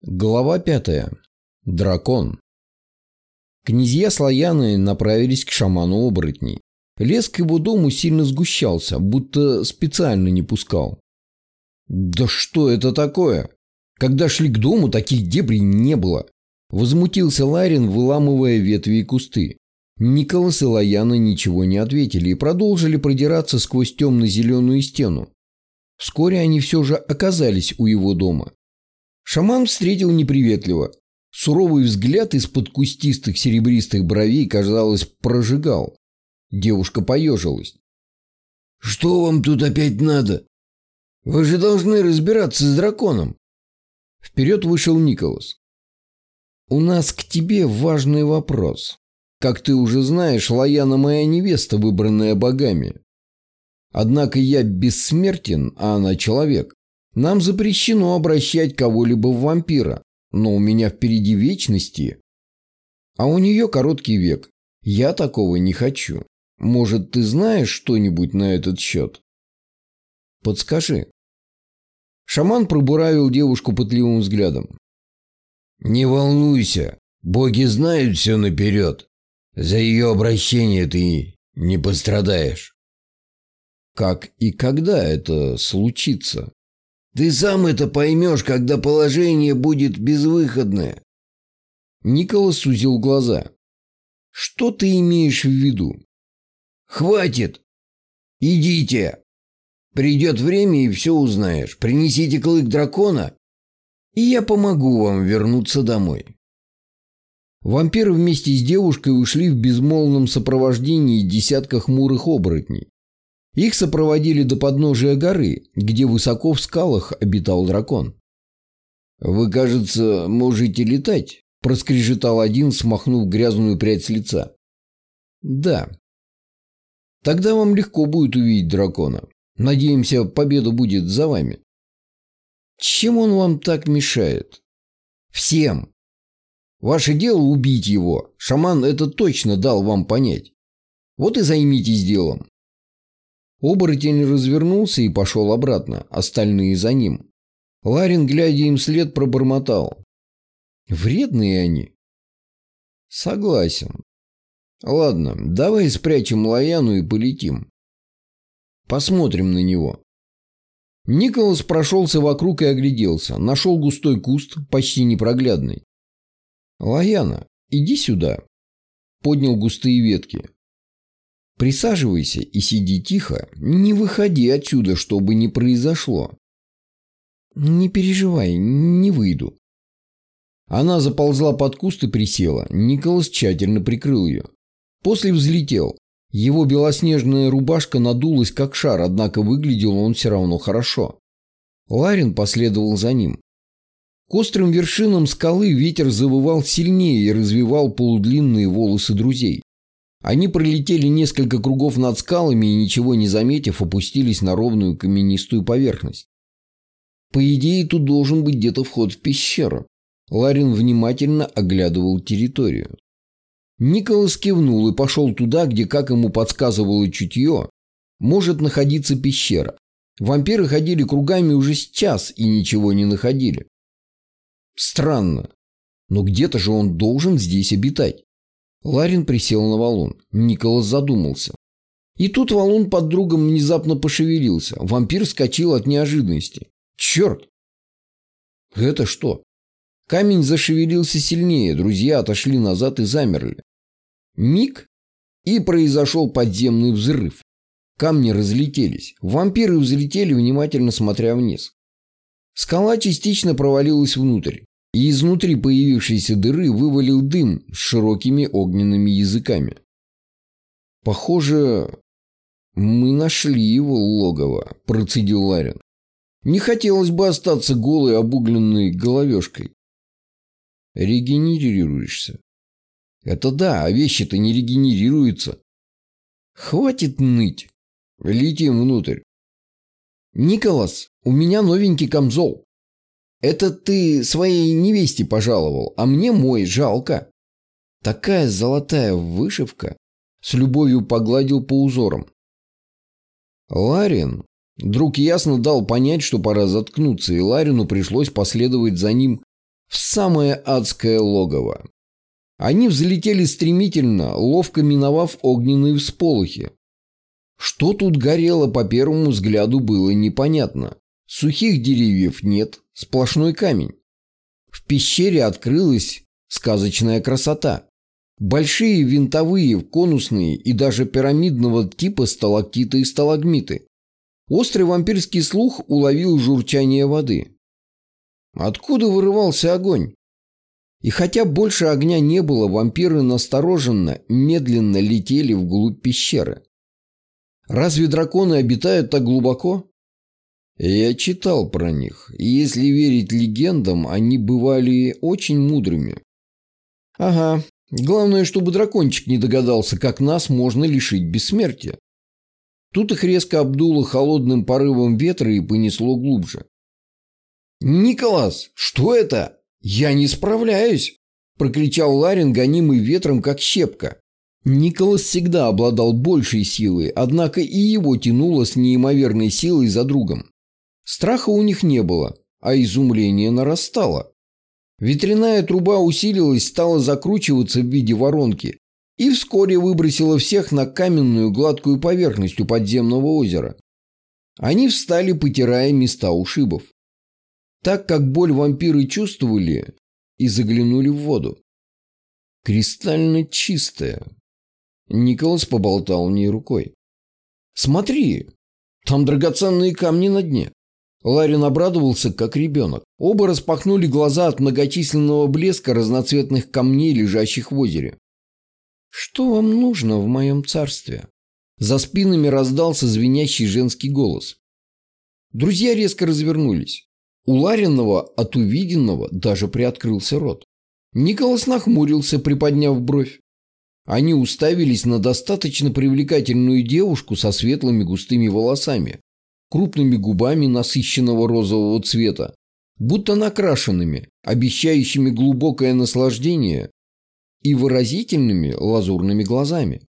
Глава пятая. Дракон. Князья Слояны направились к шаману оборотней. Лес к его дому сильно сгущался, будто специально не пускал. «Да что это такое? Когда шли к дому, таких дебрей не было!» Возмутился Ларин, выламывая ветви и кусты. Николас и Лояна ничего не ответили и продолжили продираться сквозь темно-зеленую стену. Вскоре они все же оказались у его дома. Шаман встретил неприветливо. Суровый взгляд из-под кустистых серебристых бровей, казалось, прожигал. Девушка поежилась. «Что вам тут опять надо? Вы же должны разбираться с драконом!» Вперед вышел Николас. «У нас к тебе важный вопрос. Как ты уже знаешь, Лаяна моя невеста, выбранная богами. Однако я бессмертен, а она человек. Нам запрещено обращать кого-либо в вампира, но у меня впереди вечности, а у нее короткий век. Я такого не хочу. Может, ты знаешь что-нибудь на этот счет? Подскажи. Шаман пробуравил девушку пытливым взглядом. «Не волнуйся, боги знают все наперед. За ее обращение ты не пострадаешь». «Как и когда это случится?» Ты сам это поймешь, когда положение будет безвыходное. Николас сузил глаза. Что ты имеешь в виду? Хватит. Идите. Придет время и все узнаешь. Принесите клык дракона, и я помогу вам вернуться домой. Вампиры вместе с девушкой ушли в безмолвном сопровождении десятка хмурых оборотней. Их сопроводили до подножия горы, где высоко в скалах обитал дракон. «Вы, кажется, можете летать?» – проскрежетал один, смахнув грязную прядь с лица. «Да». «Тогда вам легко будет увидеть дракона. Надеемся, победа будет за вами». «Чем он вам так мешает?» «Всем. Ваше дело убить его. Шаман это точно дал вам понять. Вот и займитесь делом. Оборотень развернулся и пошел обратно, остальные за ним. Ларин, глядя им след, пробормотал. Вредные они. Согласен. Ладно, давай спрячем Лаяну и полетим. Посмотрим на него. Николас прошелся вокруг и огляделся. Нашел густой куст, почти непроглядный. «Лаяна, иди сюда». Поднял густые ветки. Присаживайся и сиди тихо, не выходи отсюда, чтобы не произошло. Не переживай, не выйду. Она заползла под куст и присела. Николас тщательно прикрыл ее. После взлетел. Его белоснежная рубашка надулась как шар, однако выглядел он все равно хорошо. Ларин последовал за ним. К острым вершинам скалы ветер завывал сильнее и развивал полудлинные волосы друзей. Они пролетели несколько кругов над скалами и, ничего не заметив, опустились на ровную каменистую поверхность. По идее, тут должен быть где-то вход в пещеру. Ларин внимательно оглядывал территорию. Николас кивнул и пошел туда, где, как ему подсказывало чутье, может находиться пещера. Вампиры ходили кругами уже сейчас и ничего не находили. Странно, но где-то же он должен здесь обитать. Ларин присел на валун. Николас задумался. И тут валун под другом внезапно пошевелился. Вампир вскочил от неожиданности. Черт! Это что? Камень зашевелился сильнее, друзья отошли назад и замерли. Миг, и произошел подземный взрыв. Камни разлетелись. Вампиры взлетели, внимательно смотря вниз. Скала частично провалилась внутрь и изнутри появившейся дыры вывалил дым с широкими огненными языками. «Похоже, мы нашли его логово», – процедил Ларин. «Не хотелось бы остаться голой обугленной головешкой». «Регенерируешься». «Это да, а вещи-то не регенерируются». «Хватит ныть. Летим внутрь». «Николас, у меня новенький камзол». Это ты своей невесте пожаловал, а мне мой жалко. Такая золотая вышивка. С любовью погладил по узорам. Ларин. Друг ясно дал понять, что пора заткнуться, и Ларину пришлось последовать за ним в самое адское логово. Они взлетели стремительно, ловко миновав огненные всполохи. Что тут горело по первому взгляду было непонятно. Сухих деревьев нет, сплошной камень. В пещере открылась сказочная красота. Большие винтовые, конусные и даже пирамидного типа сталактиты и сталагмиты. Острый вампирский слух уловил журчание воды. Откуда вырывался огонь? И хотя больше огня не было, вампиры настороженно, медленно летели вглубь пещеры. Разве драконы обитают так глубоко? Я читал про них, и если верить легендам, они бывали очень мудрыми. Ага, главное, чтобы дракончик не догадался, как нас можно лишить бессмертия. Тут их резко обдуло холодным порывом ветра и понесло глубже. «Николас, что это? Я не справляюсь!» – прокричал Ларин, гонимый ветром, как щепка. Николас всегда обладал большей силой, однако и его тянуло с неимоверной силой за другом. Страха у них не было, а изумление нарастало. Ветряная труба усилилась, стала закручиваться в виде воронки и вскоре выбросила всех на каменную гладкую поверхность у подземного озера. Они встали, потирая места ушибов так как боль вампиры чувствовали и заглянули в воду. Кристально чистая. Николас поболтал в ней рукой. «Смотри, там драгоценные камни на дне». Ларин обрадовался, как ребенок. Оба распахнули глаза от многочисленного блеска разноцветных камней, лежащих в озере. «Что вам нужно в моем царстве?» За спинами раздался звенящий женский голос. Друзья резко развернулись. У Ларинова от увиденного даже приоткрылся рот. Николас нахмурился, приподняв бровь. Они уставились на достаточно привлекательную девушку со светлыми густыми волосами, крупными губами насыщенного розового цвета, будто накрашенными, обещающими глубокое наслаждение и выразительными лазурными глазами.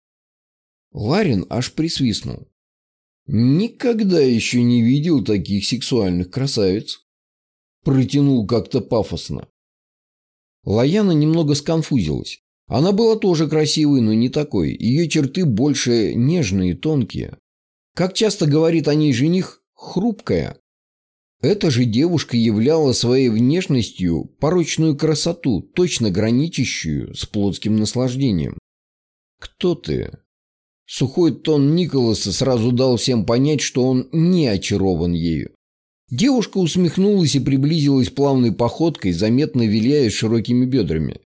Ларин аж присвистнул. Никогда еще не видел таких сексуальных красавиц протянул как-то пафосно. Лаяна немного сконфузилась. Она была тоже красивой, но не такой. Ее черты больше нежные, тонкие. Как часто говорит о ней жених, хрупкая. Эта же девушка являла своей внешностью порочную красоту, точно граничащую с плотским наслаждением. «Кто ты?» Сухой тон Николаса сразу дал всем понять, что он не очарован ею. Девушка усмехнулась и приблизилась плавной походкой, заметно виляя широкими бедрами.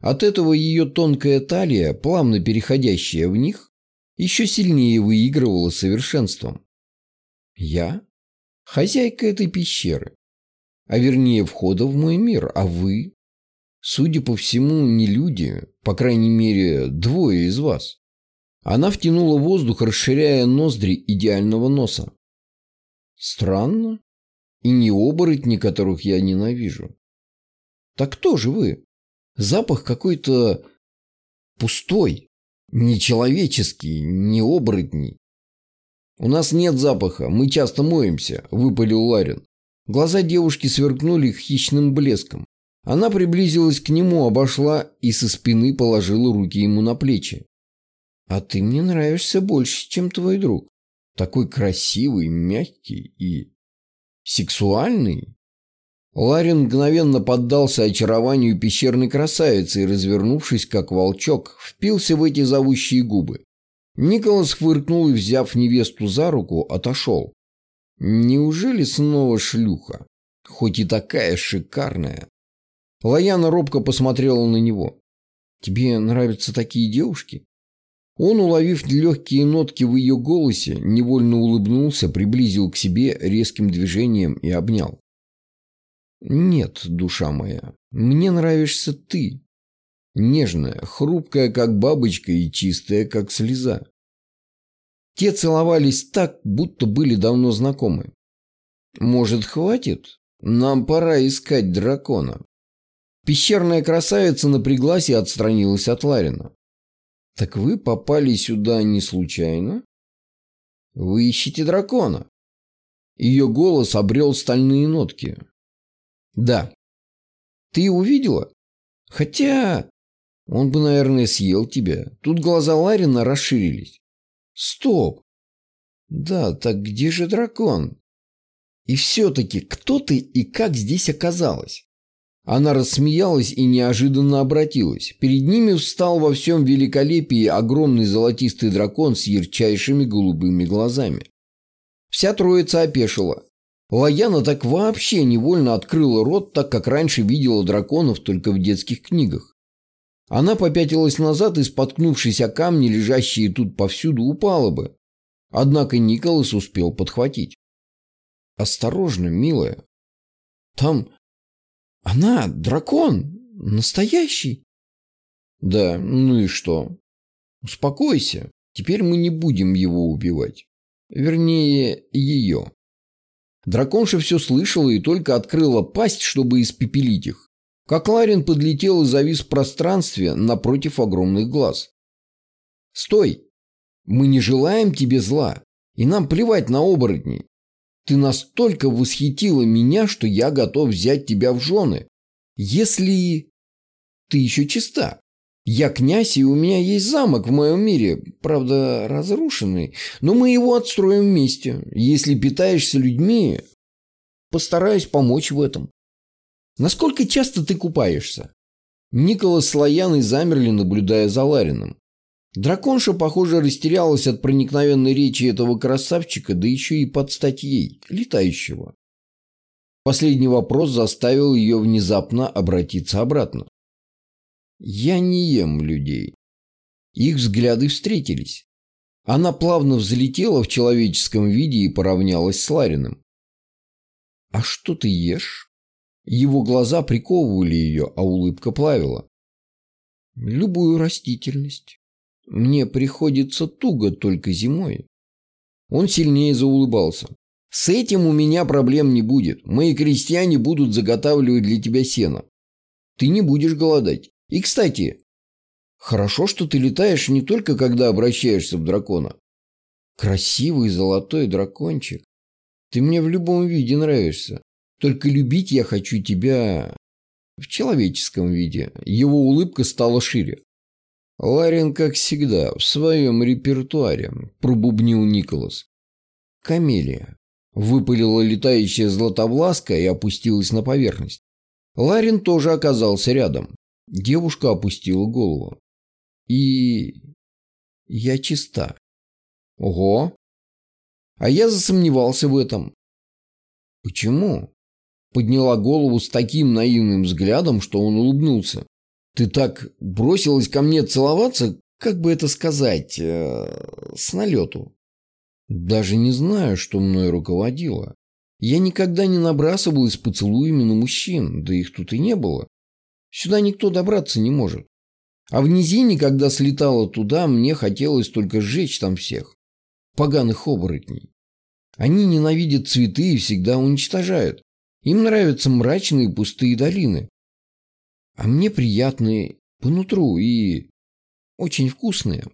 От этого ее тонкая талия, плавно переходящая в них, еще сильнее выигрывала совершенством. Я? Хозяйка этой пещеры. А вернее, входа в мой мир. А вы? Судя по всему, не люди, по крайней мере, двое из вас. Она втянула воздух, расширяя ноздри идеального носа. Странно. И не оборотни, которых я ненавижу. Так кто же вы? Запах какой-то пустой, нечеловеческий, не оборотний. У нас нет запаха, мы часто моемся, выпалил Ларин. Глаза девушки сверкнули хищным блеском. Она приблизилась к нему, обошла и со спины положила руки ему на плечи. «А ты мне нравишься больше, чем твой друг. Такой красивый, мягкий и Сексуальный? Ларин мгновенно поддался очарованию пещерной красавицы и, развернувшись как волчок, впился в эти зовущие губы. Николас фыркнул и, взяв невесту за руку, отошел. Неужели снова шлюха? Хоть и такая шикарная. Лаяна робко посмотрела на него. «Тебе нравятся такие девушки?» Он, уловив легкие нотки в ее голосе, невольно улыбнулся, приблизил к себе резким движением и обнял. «Нет, душа моя, мне нравишься ты. Нежная, хрупкая, как бабочка, и чистая, как слеза». Те целовались так, будто были давно знакомы. «Может, хватит? Нам пора искать дракона». Пещерная красавица напряглась и отстранилась от Ларина. Так вы попали сюда не случайно? Вы ищете дракона. Ее голос обрел стальные нотки. Да. Ты его видела? Хотя... Он бы, наверное, съел тебя. Тут глаза Ларина расширились. Стоп. Да, так где же дракон? И все-таки кто ты и как здесь оказалась? Она рассмеялась и неожиданно обратилась. Перед ними встал во всем великолепии огромный золотистый дракон с ярчайшими голубыми глазами. Вся троица опешила. Лаяна так вообще невольно открыла рот, так как раньше видела драконов только в детских книгах. Она попятилась назад и, споткнувшись о камни, лежащие тут повсюду, упала бы. Однако Николас успел подхватить. «Осторожно, милая. Там она дракон? Настоящий? Да, ну и что? Успокойся. Теперь мы не будем его убивать. Вернее, ее. Драконша все слышала и только открыла пасть, чтобы испепелить их. Как Ларин подлетел и завис в пространстве напротив огромных глаз. «Стой! Мы не желаем тебе зла, и нам плевать на оборотней. Ты настолько восхитила меня, что я готов взять тебя в жены. Если ты еще чиста. Я князь, и у меня есть замок в моем мире, правда, разрушенный, но мы его отстроим вместе. Если питаешься людьми, постараюсь помочь в этом. Насколько часто ты купаешься? Николас с Лояной замерли, наблюдая за Ларином. Драконша, похоже, растерялась от проникновенной речи этого красавчика, да еще и под стать ей, летающего. Последний вопрос заставил ее внезапно обратиться обратно. «Я не ем людей». Их взгляды встретились. Она плавно взлетела в человеческом виде и поравнялась с Лариным. «А что ты ешь?» Его глаза приковывали ее, а улыбка плавила. «Любую растительность». Мне приходится туго только зимой. Он сильнее заулыбался. С этим у меня проблем не будет. Мои крестьяне будут заготавливать для тебя сено. Ты не будешь голодать. И, кстати, хорошо, что ты летаешь не только когда обращаешься в дракона. Красивый золотой дракончик. Ты мне в любом виде нравишься. Только любить я хочу тебя в человеческом виде. Его улыбка стала шире. Ларин, как всегда, в своем репертуаре, пробубнил Николас. Камелия. Выпалила летающая златобласка и опустилась на поверхность. Ларин тоже оказался рядом. Девушка опустила голову. И... я чиста. Ого! А я засомневался в этом. Почему? Подняла голову с таким наивным взглядом, что он улыбнулся. Ты так бросилась ко мне целоваться, как бы это сказать, э, с налету. Даже не знаю, что мной руководило. Я никогда не набрасывалась поцелуями на мужчин, да их тут и не было. Сюда никто добраться не может. А в низине, когда слетала туда, мне хотелось только сжечь там всех. Поганых оборотней. Они ненавидят цветы и всегда уничтожают. Им нравятся мрачные пустые долины а мне приятные по нутру и очень вкусные.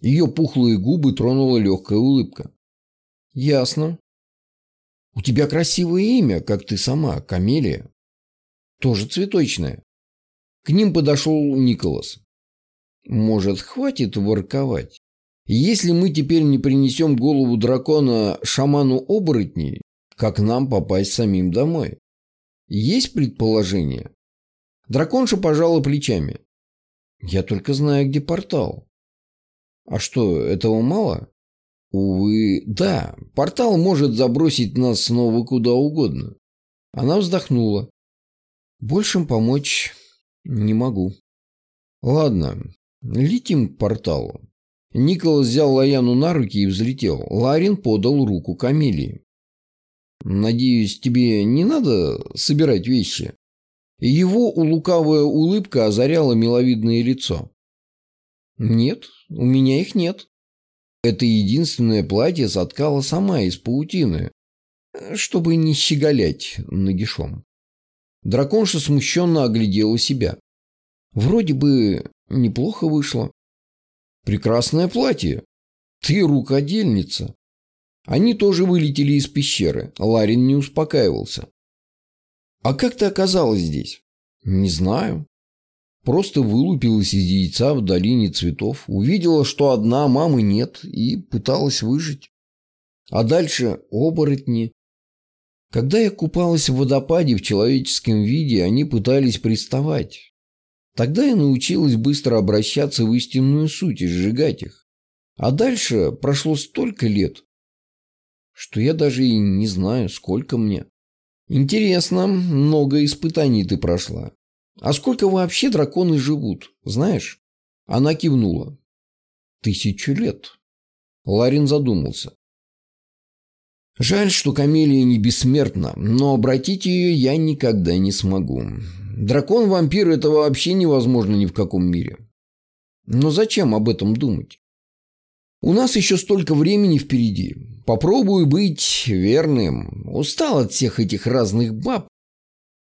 Ее пухлые губы тронула легкая улыбка. Ясно. У тебя красивое имя, как ты сама, Камелия. Тоже цветочное. К ним подошел Николас. Может, хватит ворковать? Если мы теперь не принесем голову дракона шаману оборотней, как нам попасть самим домой? Есть предположение? Драконша пожала плечами. Я только знаю, где портал. А что, этого мало? Увы, да, портал может забросить нас снова куда угодно. Она вздохнула. Большим помочь не могу. Ладно, летим к порталу. Николас взял Лаяну на руки и взлетел. Ларин подал руку Камелии. «Надеюсь, тебе не надо собирать вещи?» Его лукавая улыбка озаряла миловидное лицо. «Нет, у меня их нет. Это единственное платье соткала сама из паутины, чтобы не щеголять нагишом». Драконша смущенно оглядела себя. Вроде бы неплохо вышло. Прекрасное платье. Ты рукодельница. Они тоже вылетели из пещеры. Ларин не успокаивался. «А как ты оказалась здесь?» Не знаю. Просто вылупилась из яйца в долине цветов, увидела, что одна мамы нет, и пыталась выжить. А дальше оборотни. Когда я купалась в водопаде в человеческом виде, они пытались приставать. Тогда я научилась быстро обращаться в истинную суть и сжигать их. А дальше прошло столько лет, что я даже и не знаю, сколько мне. Интересно, много испытаний ты прошла. А сколько вообще драконы живут, знаешь? Она кивнула. Тысячу лет. Ларин задумался. Жаль, что Камелия не бессмертна, но обратить ее я никогда не смогу. Дракон-вампир – это вообще невозможно ни в каком мире. Но зачем об этом думать? У нас еще столько времени впереди. Попробую быть верным. Устал от всех этих разных баб.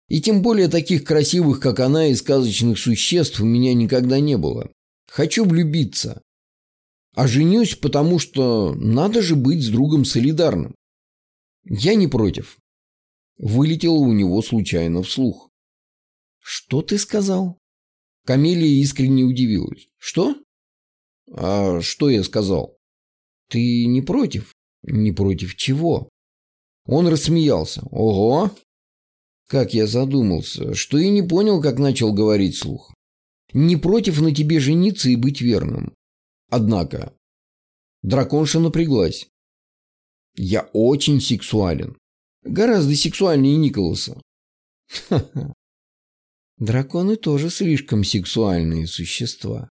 И тем более таких красивых, как она, и сказочных существ у меня никогда не было. Хочу влюбиться. А женюсь, потому что надо же быть с другом солидарным. Я не против. Вылетело у него случайно вслух. Что ты сказал? Камелия искренне удивилась. Что? А что я сказал? Ты не против? Не против чего? Он рассмеялся. Ого! Как я задумался, что и не понял, как начал говорить слух. Не против на тебе жениться и быть верным. Однако, драконша напряглась. Я очень сексуален. Гораздо сексуальнее Николаса. Драконы тоже слишком сексуальные существа.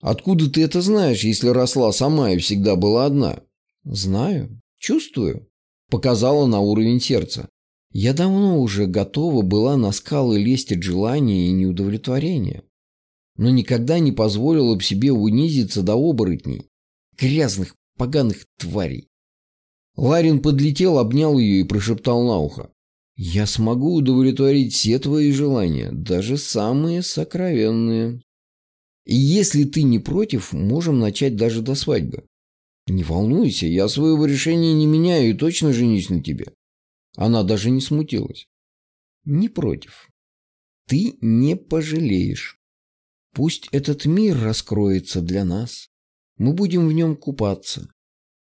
Откуда ты это знаешь, если росла сама и всегда была одна? Знаю, чувствую. Показала на уровень сердца. Я давно уже готова была на скалы лезть от желания и неудовлетворения. Но никогда не позволила бы себе унизиться до оборотней. Грязных, поганых тварей. Ларин подлетел, обнял ее и прошептал на ухо. «Я смогу удовлетворить все твои желания, даже самые сокровенные. И если ты не против, можем начать даже до свадьбы. Не волнуйся, я своего решения не меняю и точно женюсь на тебе». Она даже не смутилась. «Не против. Ты не пожалеешь. Пусть этот мир раскроется для нас. Мы будем в нем купаться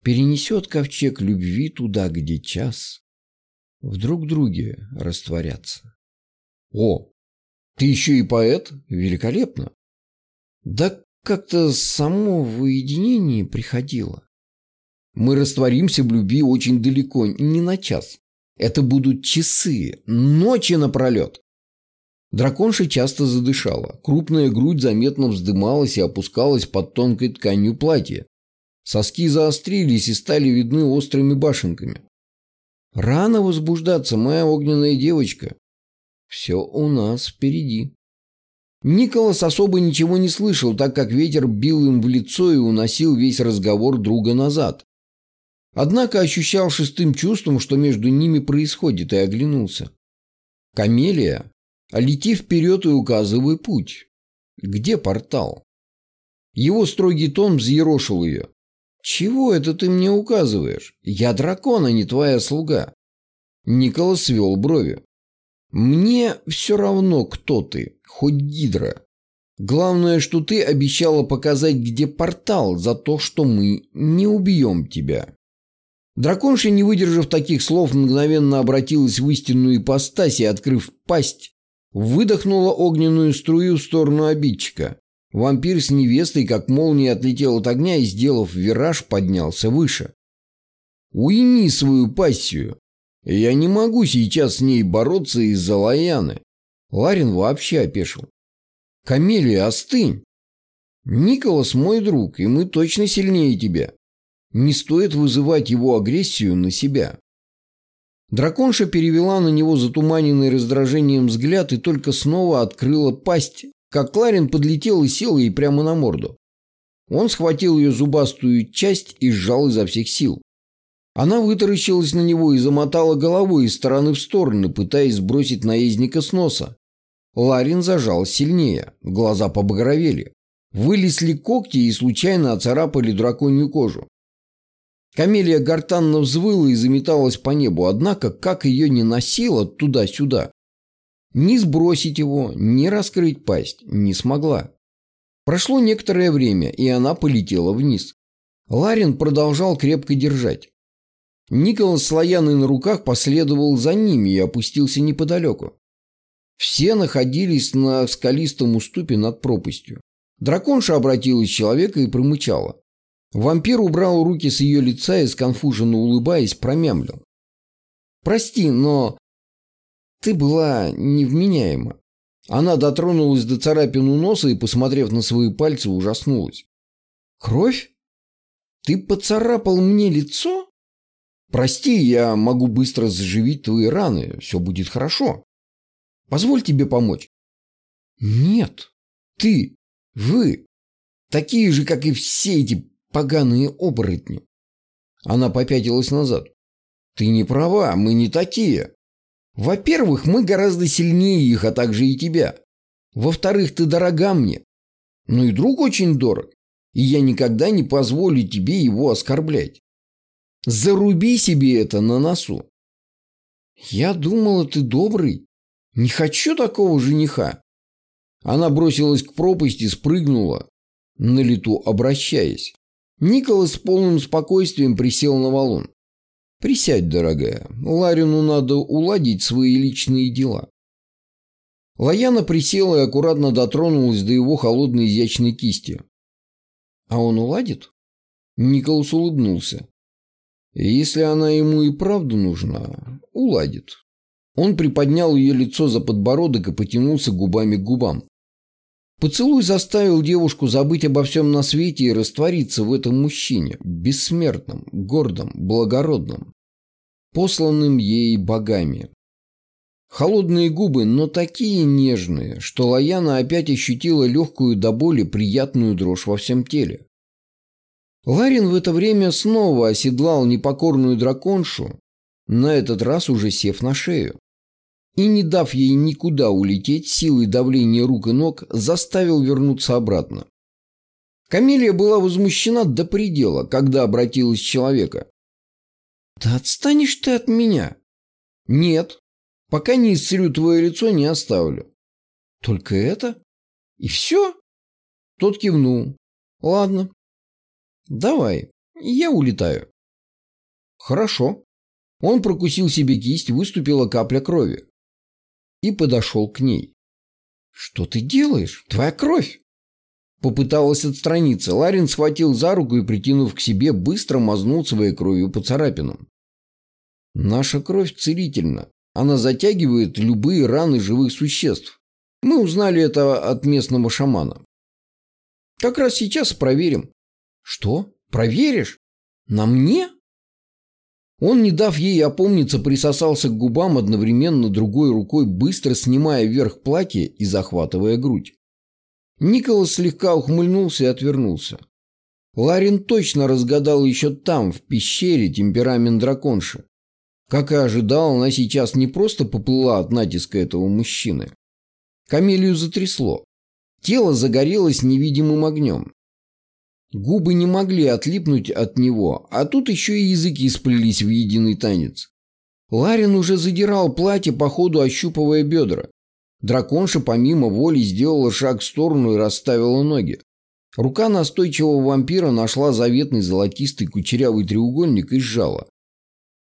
перенесет ковчег любви туда, где час, в друг друге растворятся. О, ты еще и поэт? Великолепно. Да как-то само в уединении приходило. Мы растворимся в любви очень далеко, не на час. Это будут часы, ночи напролет. Драконша часто задышала. Крупная грудь заметно вздымалась и опускалась под тонкой тканью платья, Соски заострились и стали видны острыми башенками. Рано возбуждаться, моя огненная девочка. Все у нас впереди. Николас особо ничего не слышал, так как ветер бил им в лицо и уносил весь разговор друга назад. Однако ощущал шестым чувством, что между ними происходит, и оглянулся. Камелия, лети вперед и указывай путь. Где портал? Его строгий тон взъерошил ее. «Чего это ты мне указываешь? Я дракон, а не твоя слуга». Николас свел брови. «Мне все равно, кто ты, хоть гидра. Главное, что ты обещала показать, где портал, за то, что мы не убьем тебя». Драконша, не выдержав таких слов, мгновенно обратилась в истинную ипостась и, открыв пасть, выдохнула огненную струю в сторону обидчика. Вампир с невестой, как молния, отлетел от огня и, сделав вираж, поднялся выше. «Уйми свою пассию. Я не могу сейчас с ней бороться из-за Лаяны». Ларин вообще опешил. «Камелия, остынь. Николас мой друг, и мы точно сильнее тебя. Не стоит вызывать его агрессию на себя». Драконша перевела на него затуманенный раздражением взгляд и только снова открыла пасть, как Кларин подлетел и сел ей прямо на морду. Он схватил ее зубастую часть и сжал изо всех сил. Она вытаращилась на него и замотала головой из стороны в сторону, пытаясь сбросить наездника с носа. Ларин зажал сильнее, глаза побагровели. Вылезли когти и случайно оцарапали драконью кожу. Камелия гортанно взвыла и заметалась по небу, однако, как ее не носило туда-сюда, Ни сбросить его, ни раскрыть пасть не смогла. Прошло некоторое время, и она полетела вниз. Ларин продолжал крепко держать. Николас с Лояной на руках последовал за ними и опустился неподалеку. Все находились на скалистом уступе над пропастью. Драконша обратилась в человека и промычала. Вампир убрал руки с ее лица и, сконфуженно улыбаясь, промямлил. «Прости, но ты была невменяема». Она дотронулась до царапину носа и, посмотрев на свои пальцы, ужаснулась. «Кровь? Ты поцарапал мне лицо? Прости, я могу быстро заживить твои раны, все будет хорошо. Позволь тебе помочь». «Нет, ты, вы, такие же, как и все эти поганые оборотни». Она попятилась назад. «Ты не права, мы не такие. Во-первых, мы гораздо сильнее их, а также и тебя. Во-вторых, ты дорога мне. Ну и друг очень дорог, и я никогда не позволю тебе его оскорблять. Заруби себе это на носу. Я думала, ты добрый. Не хочу такого жениха. Она бросилась к пропасти, спрыгнула, на лету обращаясь. Николас с полным спокойствием присел на валун. «Присядь, дорогая. Ларину надо уладить свои личные дела». Лаяна присела и аккуратно дотронулась до его холодной изящной кисти. «А он уладит?» Николас улыбнулся. «Если она ему и правда нужна, уладит». Он приподнял ее лицо за подбородок и потянулся губами к губам. Поцелуй заставил девушку забыть обо всем на свете и раствориться в этом мужчине, бессмертном, гордом, благородном, посланным ей богами. Холодные губы, но такие нежные, что Лаяна опять ощутила легкую до боли приятную дрожь во всем теле. Ларин в это время снова оседлал непокорную драконшу, на этот раз уже сев на шею и, не дав ей никуда улететь, силой давления рук и ног заставил вернуться обратно. Камелия была возмущена до предела, когда обратилась человека. «Да отстанешь ты от меня!» «Нет, пока не исцелю твое лицо, не оставлю». «Только это? И все?» Тот кивнул. «Ладно. Давай, я улетаю». «Хорошо». Он прокусил себе кисть, выступила капля крови и подошел к ней. «Что ты делаешь? Твоя кровь!» Попыталась отстраниться. Ларин схватил за руку и, притянув к себе, быстро мазнул своей кровью по царапинам. «Наша кровь целительна. Она затягивает любые раны живых существ. Мы узнали это от местного шамана. Как раз сейчас проверим». «Что? Проверишь? На мне?» Он, не дав ей опомниться, присосался к губам одновременно другой рукой, быстро снимая вверх платье и захватывая грудь. Николас слегка ухмыльнулся и отвернулся. Ларин точно разгадал еще там, в пещере, темперамент драконши. Как и ожидал, она сейчас не просто поплыла от натиска этого мужчины. Камелию затрясло. Тело загорелось невидимым огнем. Губы не могли отлипнуть от него, а тут еще и языки сплелись в единый танец. Ларин уже задирал платье, по ходу ощупывая бедра. Драконша помимо воли сделала шаг в сторону и расставила ноги. Рука настойчивого вампира нашла заветный золотистый кучерявый треугольник и сжала.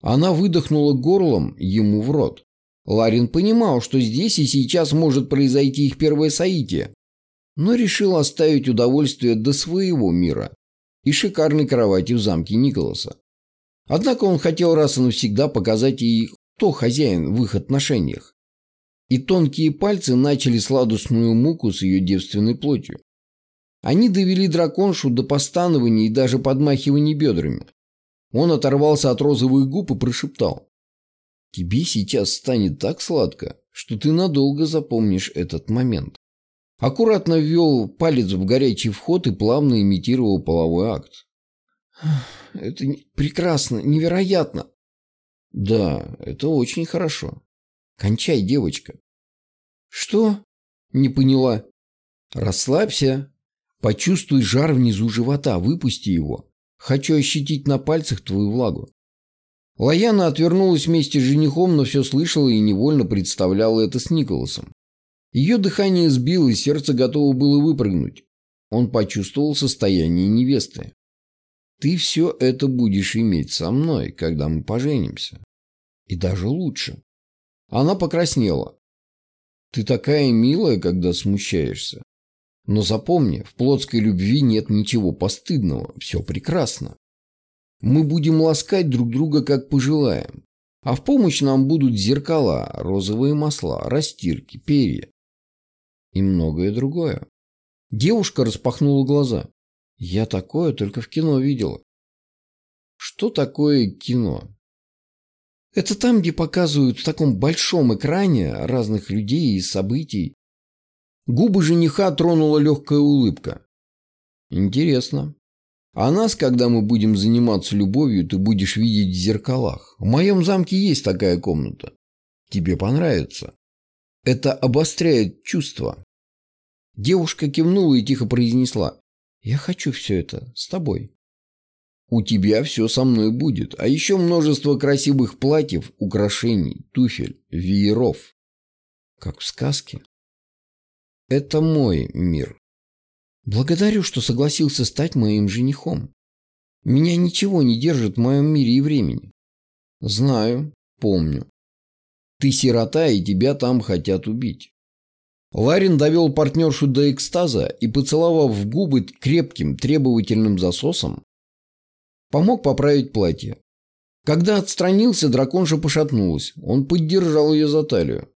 Она выдохнула горлом ему в рот. Ларин понимал, что здесь и сейчас может произойти их первое соитие, но решил оставить удовольствие до своего мира и шикарной кровати в замке Николаса. Однако он хотел раз и навсегда показать ей, кто хозяин в их отношениях. И тонкие пальцы начали сладостную муку с ее девственной плотью. Они довели драконшу до постанования и даже подмахивания бедрами. Он оторвался от розовых губ и прошептал. «Тебе сейчас станет так сладко, что ты надолго запомнишь этот момент». Аккуратно ввел палец в горячий вход и плавно имитировал половой акт. «Это прекрасно, невероятно!» «Да, это очень хорошо. Кончай, девочка». «Что?» – не поняла. «Расслабься. Почувствуй жар внизу живота, выпусти его. Хочу ощутить на пальцах твою влагу». Лаяна отвернулась вместе с женихом, но все слышала и невольно представляла это с Николасом. Ее дыхание сбилось, сердце готово было выпрыгнуть. Он почувствовал состояние невесты. «Ты все это будешь иметь со мной, когда мы поженимся. И даже лучше». Она покраснела. «Ты такая милая, когда смущаешься. Но запомни, в плотской любви нет ничего постыдного, все прекрасно. Мы будем ласкать друг друга, как пожелаем. А в помощь нам будут зеркала, розовые масла, растирки, перья и многое другое. Девушка распахнула глаза. Я такое только в кино видела. Что такое кино? Это там, где показывают в таком большом экране разных людей и событий. Губы жениха тронула легкая улыбка. Интересно. А нас, когда мы будем заниматься любовью, ты будешь видеть в зеркалах. В моем замке есть такая комната. Тебе понравится. Это обостряет чувства. Девушка кивнула и тихо произнесла. Я хочу все это с тобой. У тебя все со мной будет, а еще множество красивых платьев, украшений, туфель, вееров. Как в сказке. Это мой мир. Благодарю, что согласился стать моим женихом. Меня ничего не держит в моем мире и времени. Знаю, помню. Ты сирота, и тебя там хотят убить. Ларин довел партнершу до экстаза и, поцеловав в губы крепким, требовательным засосом, помог поправить платье. Когда отстранился, драконша пошатнулась. Он поддержал ее за талию.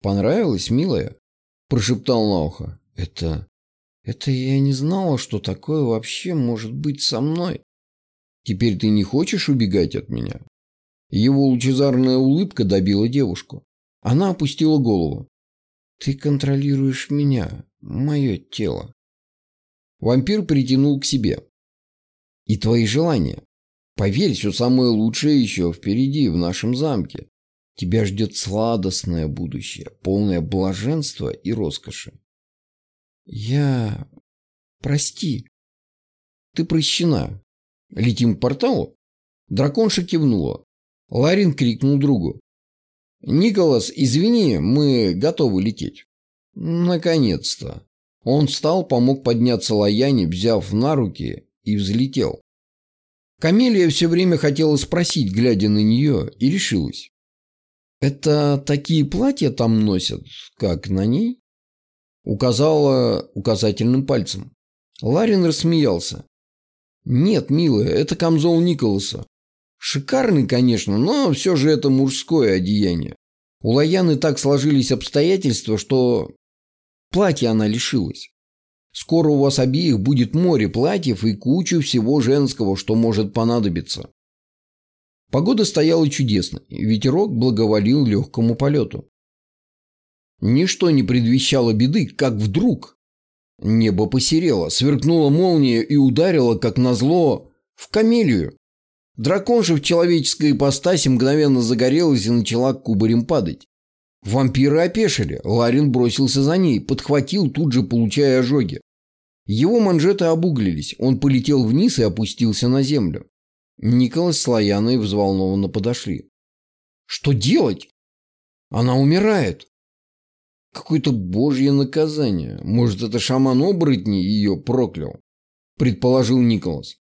«Понравилось, милая?» – прошептал на ухо. «Это... Это я не знала, что такое вообще может быть со мной. Теперь ты не хочешь убегать от меня?» Его лучезарная улыбка добила девушку. Она опустила голову. «Ты контролируешь меня, мое тело». Вампир притянул к себе. «И твои желания. Поверь, все самое лучшее еще впереди, в нашем замке. Тебя ждет сладостное будущее, полное блаженства и роскоши. Я... Прости. Ты прощена. Летим к порталу? Драконша кивнула. Ларин крикнул другу. «Николас, извини, мы готовы лететь». Наконец-то. Он встал, помог подняться Лаяне, взяв на руки, и взлетел. Камелия все время хотела спросить, глядя на нее, и решилась. «Это такие платья там носят, как на ней?» Указала указательным пальцем. Ларин рассмеялся. «Нет, милая, это камзол Николаса. Шикарный, конечно, но все же это мужское одеяние. У Лаяны так сложились обстоятельства, что платья она лишилась. Скоро у вас обеих будет море платьев и кучу всего женского, что может понадобиться. Погода стояла чудесно, и ветерок благоволил легкому полету. Ничто не предвещало беды, как вдруг небо посерело, сверкнула молния и ударила, как назло, в камелию. Драконша в человеческой ипостаси мгновенно загорелась и начала кубарем падать. Вампиры опешили. Ларин бросился за ней, подхватил, тут же получая ожоги. Его манжеты обуглились. Он полетел вниз и опустился на землю. Николас с Лаяной взволнованно подошли. «Что делать? Она умирает!» «Какое-то божье наказание. Может, это шаман-оборотни ее проклял?» Предположил Николас.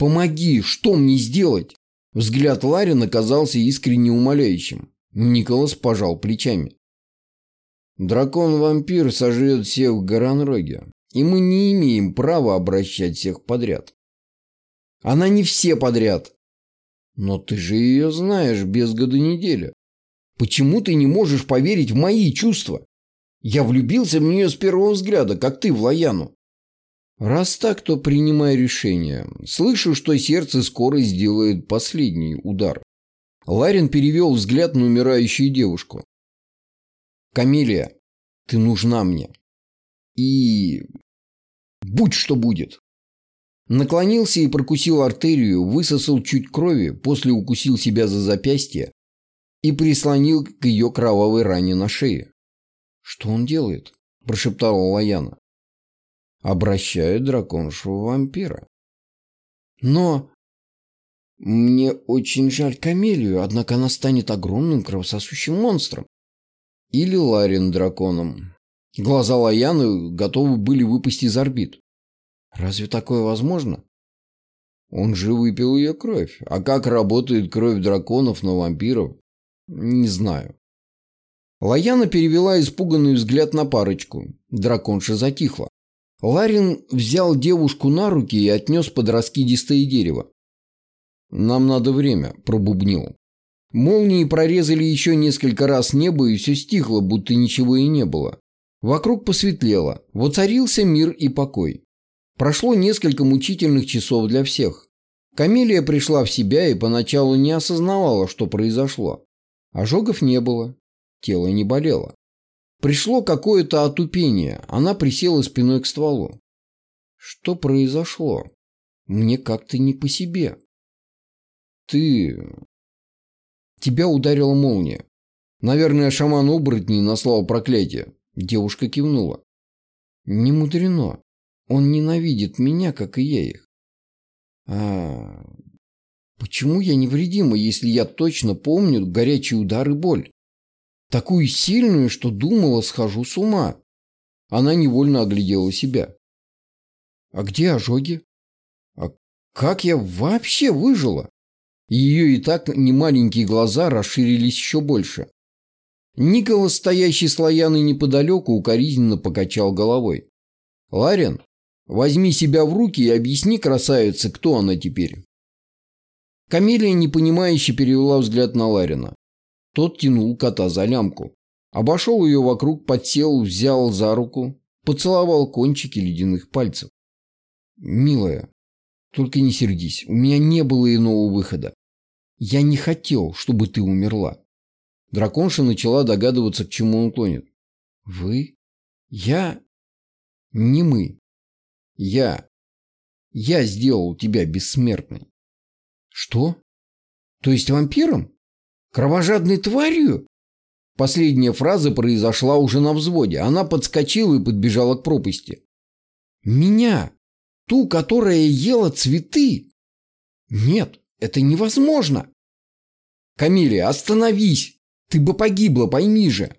«Помоги! Что мне сделать?» Взгляд Ларин оказался искренне умоляющим. Николас пожал плечами. «Дракон-вампир сожрет всех в Гаранроге, и мы не имеем права обращать всех подряд». «Она не все подряд». «Но ты же ее знаешь без года неделя. Почему ты не можешь поверить в мои чувства? Я влюбился в нее с первого взгляда, как ты в Лаяну. Раз так, то принимай решение. Слышу, что сердце скоро сделает последний удар. Ларин перевел взгляд на умирающую девушку. Камилия, ты нужна мне. И... Будь что будет. Наклонился и прокусил артерию, высосал чуть крови, после укусил себя за запястье и прислонил к ее кровавой ране на шее. «Что он делает?» – прошептала Лаяна обращают драконшу вампира. Но... Мне очень жаль Камелию, однако она станет огромным кровососущим монстром. Или Ларин драконом. Глаза Лаяны готовы были выпасть из орбит. Разве такое возможно? Он же выпил ее кровь. А как работает кровь драконов на вампиров? Не знаю. Лаяна перевела испуганный взгляд на парочку. Драконша затихла. Ларин взял девушку на руки и отнес под раскидистое дерево. «Нам надо время», – пробубнил. Молнии прорезали еще несколько раз небо, и все стихло, будто ничего и не было. Вокруг посветлело, воцарился мир и покой. Прошло несколько мучительных часов для всех. Камелия пришла в себя и поначалу не осознавала, что произошло. Ожогов не было, тело не болело. Пришло какое-то отупение, она присела спиной к стволу. Что произошло? Мне как-то не по себе. Ты... Тебя ударила молния. Наверное, шаман оборотней наслал проклятие. Девушка кивнула. Не мудрено. Он ненавидит меня, как и я их. А почему я невредима, если я точно помню горячий удар и боль? Такую сильную, что думала, схожу с ума. Она невольно оглядела себя. А где ожоги? А как я вообще выжила? Ее и так немаленькие глаза расширились еще больше. Николас, стоящий с Лояной неподалеку, укоризненно покачал головой. «Ларин, возьми себя в руки и объясни красавице, кто она теперь». Камелия непонимающе перевела взгляд на Ларина. Тот тянул кота за лямку. Обошел ее вокруг, подсел, взял за руку, поцеловал кончики ледяных пальцев. «Милая, только не сердись, у меня не было иного выхода. Я не хотел, чтобы ты умерла». Драконша начала догадываться, к чему он клонит. «Вы? Я? Не мы. Я. Я сделал тебя бессмертной». «Что? То есть вампиром?» Кровожадной тварью? Последняя фраза произошла уже на взводе. Она подскочила и подбежала к пропасти. Меня? Ту, которая ела цветы? Нет, это невозможно. Камилия, остановись! Ты бы погибла, пойми же.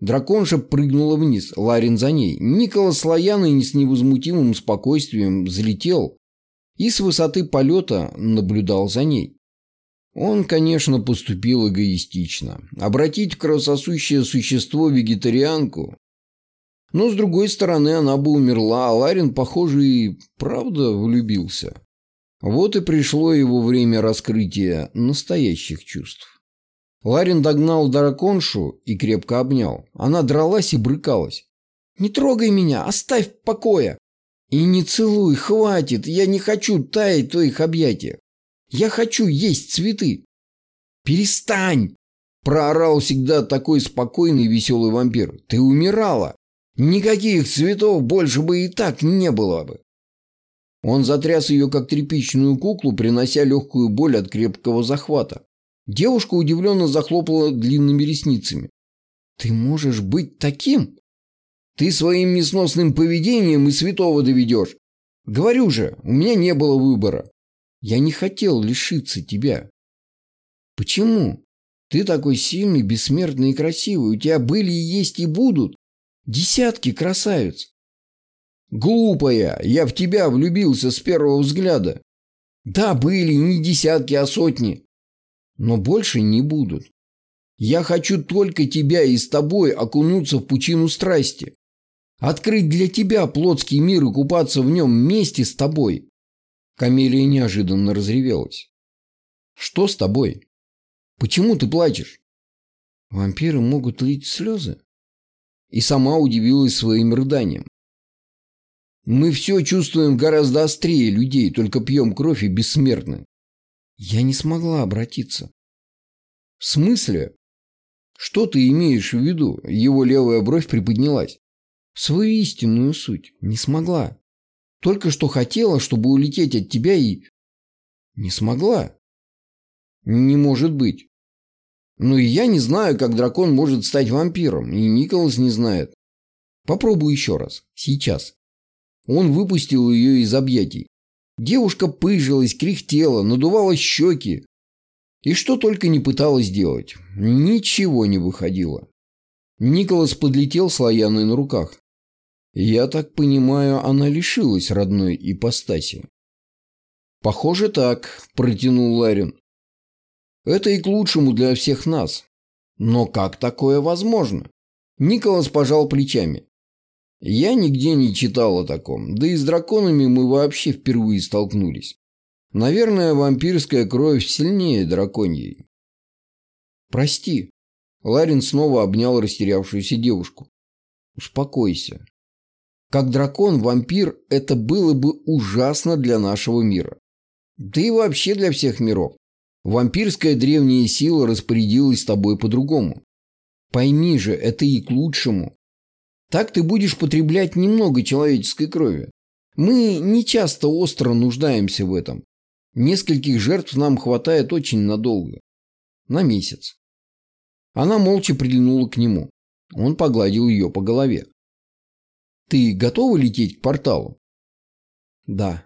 Драконша прыгнула вниз, Ларин за ней. Николас Лояный с невозмутимым спокойствием взлетел и с высоты полета наблюдал за ней. Он, конечно, поступил эгоистично. Обратить в кровососущее существо вегетарианку. Но, с другой стороны, она бы умерла, а Ларин, похоже, и правда влюбился. Вот и пришло его время раскрытия настоящих чувств. Ларин догнал драконшу и крепко обнял. Она дралась и брыкалась. «Не трогай меня, оставь в покое!» «И не целуй, хватит, я не хочу таять в твоих объятиях. Я хочу есть цветы!» «Перестань!» – проорал всегда такой спокойный и веселый вампир. «Ты умирала! Никаких цветов больше бы и так не было бы!» Он затряс ее, как тряпичную куклу, принося легкую боль от крепкого захвата. Девушка удивленно захлопала длинными ресницами. «Ты можешь быть таким? Ты своим несносным поведением и святого доведешь. Говорю же, у меня не было выбора. Я не хотел лишиться тебя. Почему? Ты такой сильный, бессмертный и красивый. У тебя были и есть и будут десятки красавиц. Глупая, я в тебя влюбился с первого взгляда. Да, были не десятки, а сотни. Но больше не будут. Я хочу только тебя и с тобой окунуться в пучину страсти. Открыть для тебя плотский мир и купаться в нем вместе с тобой. Камелия неожиданно разревелась. «Что с тобой? Почему ты плачешь?» «Вампиры могут лить слезы?» И сама удивилась своим рыданием. «Мы все чувствуем гораздо острее людей, только пьем кровь и бессмертны». Я не смогла обратиться. «В смысле? Что ты имеешь в виду?» Его левая бровь приподнялась. «Свою истинную суть. Не смогла. Только что хотела, чтобы улететь от тебя и... Не смогла. Не может быть. Ну и я не знаю, как дракон может стать вампиром, и Николас не знает. Попробуй еще раз. Сейчас. Он выпустил ее из объятий. Девушка пыжилась, кряхтела, надувала щеки. И что только не пыталась делать. Ничего не выходило. Николас подлетел с Лаяной на руках. Я так понимаю, она лишилась родной ипостаси. Похоже так, протянул Ларин. Это и к лучшему для всех нас. Но как такое возможно? Николас пожал плечами. Я нигде не читал о таком, да и с драконами мы вообще впервые столкнулись. Наверное, вампирская кровь сильнее драконьей. Прости. Ларин снова обнял растерявшуюся девушку. Успокойся. Как дракон-вампир это было бы ужасно для нашего мира. Да и вообще для всех миров. Вампирская древняя сила распорядилась с тобой по-другому. Пойми же, это и к лучшему. Так ты будешь потреблять немного человеческой крови. Мы не часто остро нуждаемся в этом. Нескольких жертв нам хватает очень надолго. На месяц. Она молча прильнула к нему. Он погладил ее по голове. «Ты готова лететь к порталу?» «Да».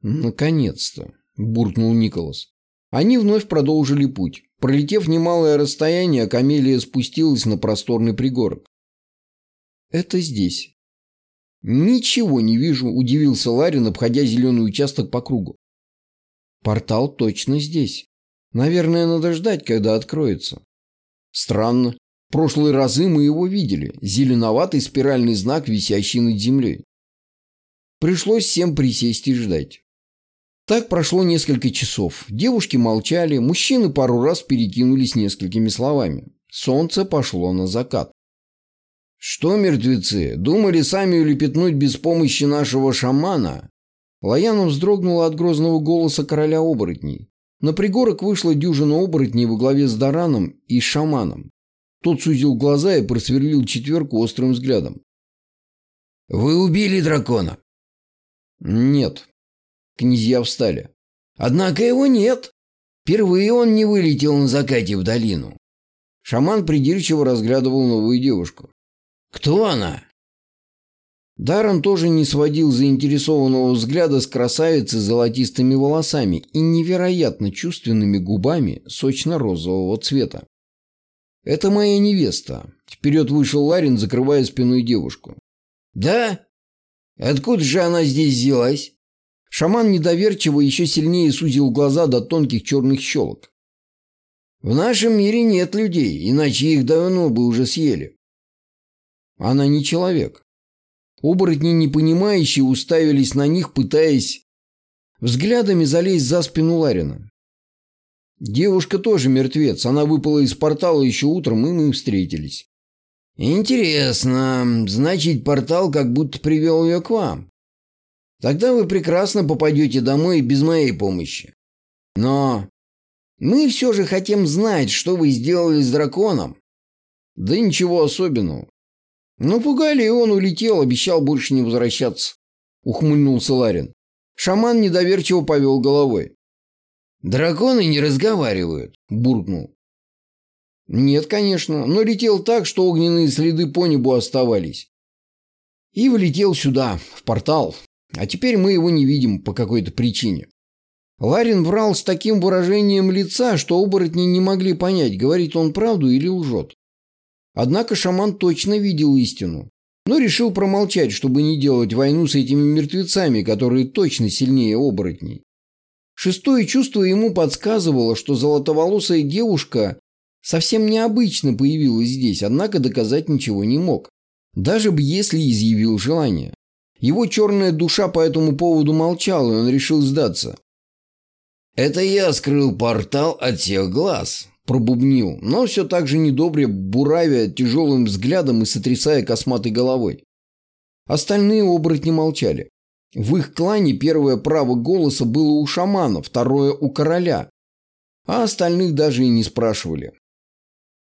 «Наконец-то», – буркнул Николас. Они вновь продолжили путь. Пролетев немалое расстояние, Камелия спустилась на просторный пригорок. «Это здесь». «Ничего не вижу», – удивился Ларин, обходя зеленый участок по кругу. «Портал точно здесь. Наверное, надо ждать, когда откроется». «Странно. Прошлые разы мы его видели. Зеленоватый спиральный знак, висящий над землей». Пришлось всем присесть и ждать. Так прошло несколько часов. Девушки молчали, мужчины пару раз перекинулись несколькими словами. Солнце пошло на закат. «Что, мертвецы, думали сами улепетнуть без помощи нашего шамана?» Лояна вздрогнула от грозного голоса короля оборотней. На пригорок вышла дюжина оборотней во главе с Дараном и шаманом. Тот сузил глаза и просверлил четверку острым взглядом. «Вы убили дракона?» «Нет», Князья встали. Однако его нет. Впервые он не вылетел на закате в долину. Шаман придирчиво разглядывал новую девушку. «Кто она?» Даррен тоже не сводил заинтересованного взгляда с красавицы с золотистыми волосами и невероятно чувственными губами сочно-розового цвета. «Это моя невеста». Вперед вышел Ларин, закрывая спиной девушку. «Да? Откуда же она здесь взялась?» Шаман недоверчиво еще сильнее сузил глаза до тонких черных щелок. «В нашем мире нет людей, иначе их давно бы уже съели». Она не человек. Оборотни, непонимающие, уставились на них, пытаясь взглядами залезть за спину Ларина. Девушка тоже мертвец. Она выпала из портала еще утром, и мы встретились. «Интересно. Значит, портал как будто привел ее к вам. Тогда вы прекрасно попадете домой без моей помощи. Но мы все же хотим знать, что вы сделали с драконом. Да ничего особенного. Ну, пугали, и он улетел, обещал больше не возвращаться. Ухмыльнулся Ларин. Шаман недоверчиво повел головой. «Драконы не разговаривают», – буркнул. «Нет, конечно, но летел так, что огненные следы по небу оставались. И влетел сюда, в портал, а теперь мы его не видим по какой-то причине. Ларин врал с таким выражением лица, что оборотни не могли понять, говорит он правду или лжет. Однако шаман точно видел истину, но решил промолчать, чтобы не делать войну с этими мертвецами, которые точно сильнее оборотней. Шестое чувство ему подсказывало, что золотоволосая девушка совсем необычно появилась здесь, однако доказать ничего не мог, даже бы если изъявил желание. Его черная душа по этому поводу молчала, и он решил сдаться. «Это я скрыл портал от всех глаз», – пробубнил, но все так же недобре, буравя тяжелым взглядом и сотрясая косматой головой. Остальные оборотни молчали. В их клане первое право голоса было у шамана, второе у короля, а остальных даже и не спрашивали.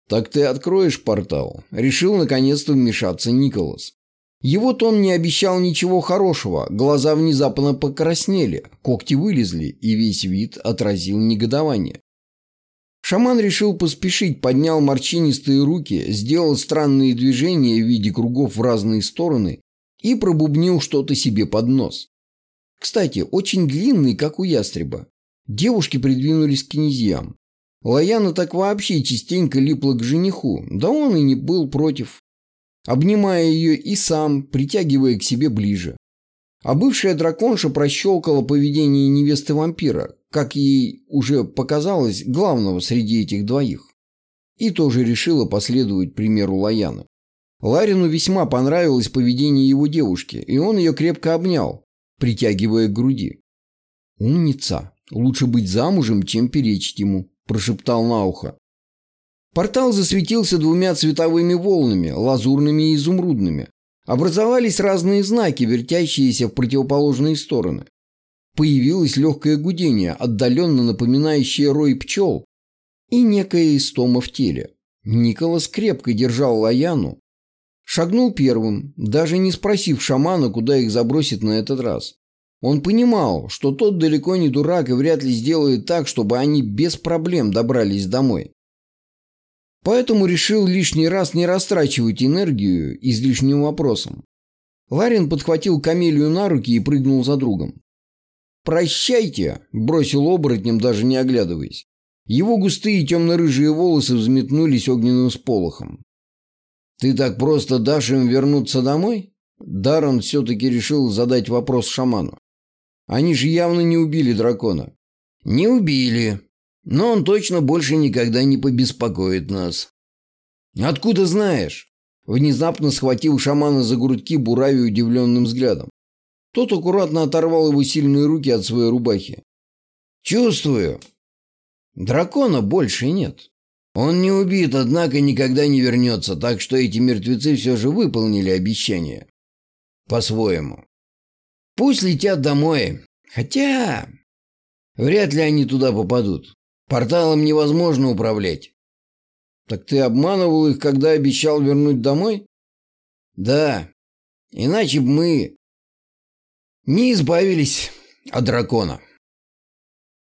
«Так ты откроешь портал?» – решил наконец-то вмешаться Николас. Его тон не обещал ничего хорошего, глаза внезапно покраснели, когти вылезли, и весь вид отразил негодование. Шаман решил поспешить, поднял морщинистые руки, сделал странные движения в виде кругов в разные стороны и пробубнил что-то себе под нос. Кстати, очень длинный, как у ястреба. Девушки придвинулись к князьям. Лаяна так вообще частенько липла к жениху, да он и не был против. Обнимая ее и сам, притягивая к себе ближе. А бывшая драконша прощелкала поведение невесты вампира, как ей уже показалось, главного среди этих двоих. И тоже решила последовать примеру Лаяна. Ларину весьма понравилось поведение его девушки, и он ее крепко обнял, притягивая к груди. «Умница! Лучше быть замужем, чем перечить ему», – прошептал на ухо. Портал засветился двумя цветовыми волнами, лазурными и изумрудными. Образовались разные знаки, вертящиеся в противоположные стороны. Появилось легкое гудение, отдаленно напоминающее рой пчел, и некая истома в теле. Николас крепко держал Лаяну, шагнул первым, даже не спросив шамана, куда их забросит на этот раз. Он понимал, что тот далеко не дурак и вряд ли сделает так, чтобы они без проблем добрались домой. Поэтому решил лишний раз не растрачивать энергию излишним вопросом. Ларин подхватил Камелию на руки и прыгнул за другом. «Прощайте!» – бросил оборотнем, даже не оглядываясь. Его густые темно-рыжие волосы взметнулись огненным сполохом. «Ты так просто дашь им вернуться домой?» Даррен все-таки решил задать вопрос шаману. «Они же явно не убили дракона». «Не убили», но он точно больше никогда не побеспокоит нас. Откуда знаешь? Внезапно схватил шамана за грудки Бурави удивленным взглядом. Тот аккуратно оторвал его сильные руки от своей рубахи. Чувствую. Дракона больше нет. Он не убит, однако никогда не вернется, так что эти мертвецы все же выполнили обещание. По-своему. Пусть летят домой. Хотя... Вряд ли они туда попадут. Порталом невозможно управлять. Так ты обманывал их, когда обещал вернуть домой? Да. Иначе бы мы не избавились от дракона.